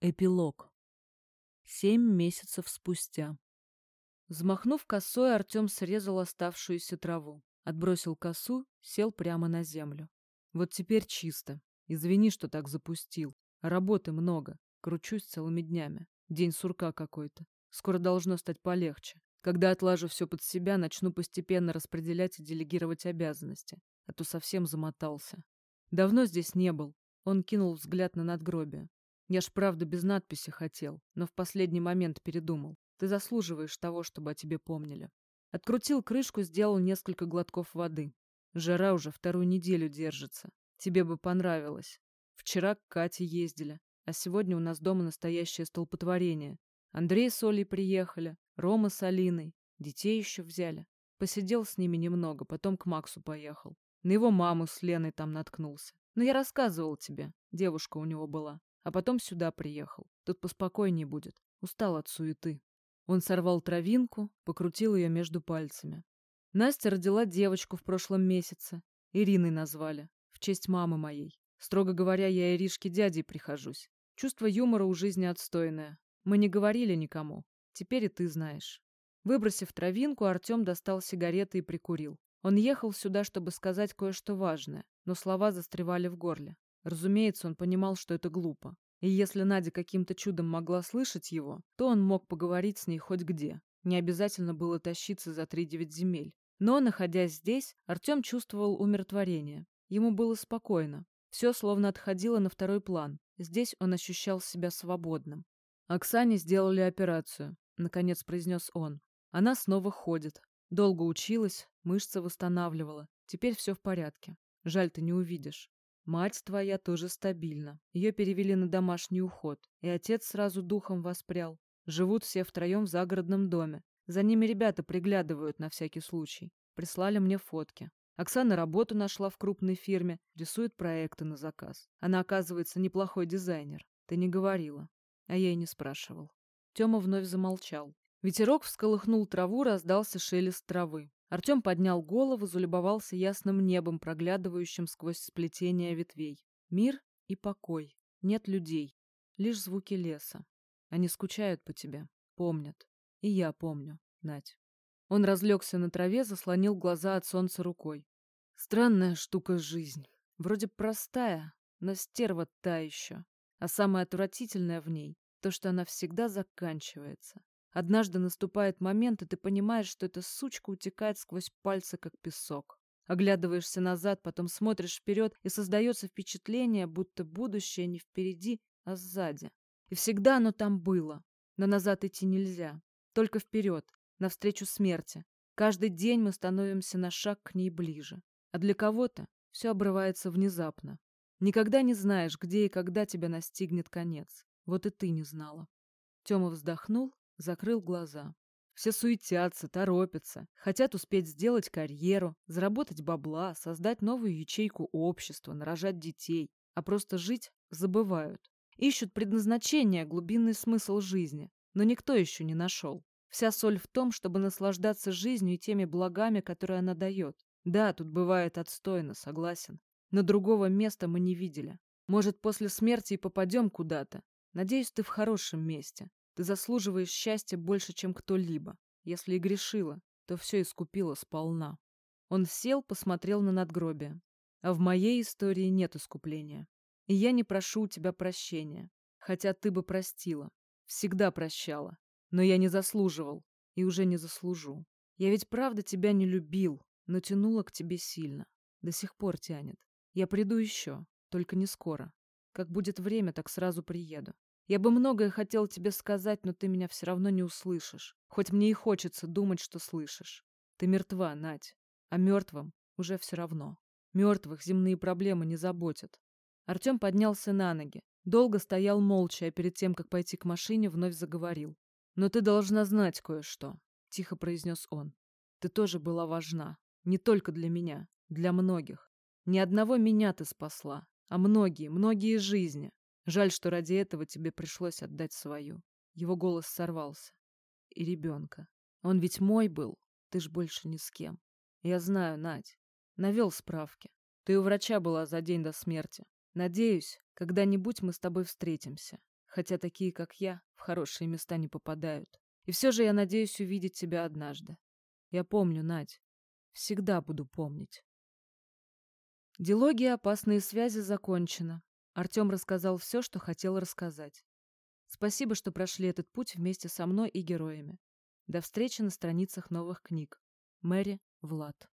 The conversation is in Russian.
Эпилог. Семь месяцев спустя. Взмахнув косой, Артем срезал оставшуюся траву. Отбросил косу, сел прямо на землю. Вот теперь чисто. Извини, что так запустил. Работы много. Кручусь целыми днями. День сурка какой-то. Скоро должно стать полегче. Когда отлажу все под себя, начну постепенно распределять и делегировать обязанности. А то совсем замотался. Давно здесь не был. Он кинул взгляд на надгробие. Я ж правда без надписи хотел, но в последний момент передумал. Ты заслуживаешь того, чтобы о тебе помнили. Открутил крышку, сделал несколько глотков воды. Жара уже вторую неделю держится. Тебе бы понравилось. Вчера к Кате ездили, а сегодня у нас дома настоящее столпотворение. Андрей с Олей приехали, Рома с Алиной, детей еще взяли. Посидел с ними немного, потом к Максу поехал. На его маму с Леной там наткнулся. Но я рассказывал тебе, девушка у него была. А потом сюда приехал. Тут поспокойнее будет. Устал от суеты. Он сорвал травинку, покрутил ее между пальцами. Настя родила девочку в прошлом месяце. Ириной назвали. В честь мамы моей. Строго говоря, я Иришке дядей прихожусь. Чувство юмора у жизни отстойное. Мы не говорили никому. Теперь и ты знаешь. Выбросив травинку, Артем достал сигареты и прикурил. Он ехал сюда, чтобы сказать кое-что важное, но слова застревали в горле. Разумеется, он понимал, что это глупо. И если Надя каким-то чудом могла слышать его, то он мог поговорить с ней хоть где. Не обязательно было тащиться за три девять земель. Но, находясь здесь, Артем чувствовал умиротворение. Ему было спокойно. Все словно отходило на второй план. Здесь он ощущал себя свободным. «Оксане сделали операцию», — наконец произнес он. «Она снова ходит. Долго училась, мышцы восстанавливала. Теперь все в порядке. Жаль, ты не увидишь. Мать твоя тоже стабильна. Ее перевели на домашний уход. И отец сразу духом воспрял. Живут все втроем в загородном доме. За ними ребята приглядывают на всякий случай. Прислали мне фотки. Оксана работу нашла в крупной фирме, рисует проекты на заказ. Она, оказывается, неплохой дизайнер. Ты не говорила. А я и не спрашивал. Тёма вновь замолчал. Ветерок всколыхнул траву, раздался шелест травы. Артем поднял голову, залюбовался ясным небом, проглядывающим сквозь сплетение ветвей. Мир и покой. Нет людей. Лишь звуки леса. Они скучают по тебе. Помнят. И я помню, Надь. Он разлегся на траве, заслонил глаза от солнца рукой. Странная штука жизнь. Вроде простая, но стерва та еще. А самое отвратительное в ней — то, что она всегда заканчивается. Однажды наступает момент, и ты понимаешь, что эта сучка утекает сквозь пальцы, как песок. Оглядываешься назад, потом смотришь вперед, и создается впечатление, будто будущее не впереди, а сзади. И всегда оно там было. Но назад идти нельзя. Только вперед, навстречу смерти. Каждый день мы становимся на шаг к ней ближе. А для кого-то все обрывается внезапно. Никогда не знаешь, где и когда тебя настигнет конец. Вот и ты не знала. Тёма вздохнул закрыл глаза. Все суетятся, торопятся, хотят успеть сделать карьеру, заработать бабла, создать новую ячейку общества, нарожать детей, а просто жить забывают. Ищут предназначение, глубинный смысл жизни, но никто еще не нашел. Вся соль в том, чтобы наслаждаться жизнью и теми благами, которые она дает. Да, тут бывает отстойно, согласен. Но другого места мы не видели. Может, после смерти и попадем куда-то. Надеюсь, ты в хорошем месте. Ты заслуживаешь счастья больше, чем кто-либо. Если и грешила, то все искупила сполна. Он сел, посмотрел на надгробие. А в моей истории нет искупления. И я не прошу у тебя прощения. Хотя ты бы простила. Всегда прощала. Но я не заслуживал. И уже не заслужу. Я ведь правда тебя не любил, но тянула к тебе сильно. До сих пор тянет. Я приду еще, только не скоро. Как будет время, так сразу приеду. Я бы многое хотел тебе сказать, но ты меня все равно не услышишь. Хоть мне и хочется думать, что слышишь. Ты мертва, Надь. А мертвым уже все равно. Мертвых земные проблемы не заботят. Артем поднялся на ноги. Долго стоял молча, а перед тем, как пойти к машине, вновь заговорил. «Но ты должна знать кое-что», — тихо произнес он. «Ты тоже была важна. Не только для меня. Для многих. Ни одного меня ты спасла, а многие, многие жизни. Жаль, что ради этого тебе пришлось отдать свою. Его голос сорвался. И ребенка. Он ведь мой был. Ты ж больше ни с кем. Я знаю, Надь. Навел справки. Ты у врача была за день до смерти. Надеюсь, когда-нибудь мы с тобой встретимся. хотя такие, как я, в хорошие места не попадают. И все же я надеюсь увидеть тебя однажды. Я помню, Надь. Всегда буду помнить. Дилогия «Опасные связи» закончена. Артем рассказал все, что хотел рассказать. Спасибо, что прошли этот путь вместе со мной и героями. До встречи на страницах новых книг. Мэри Влад.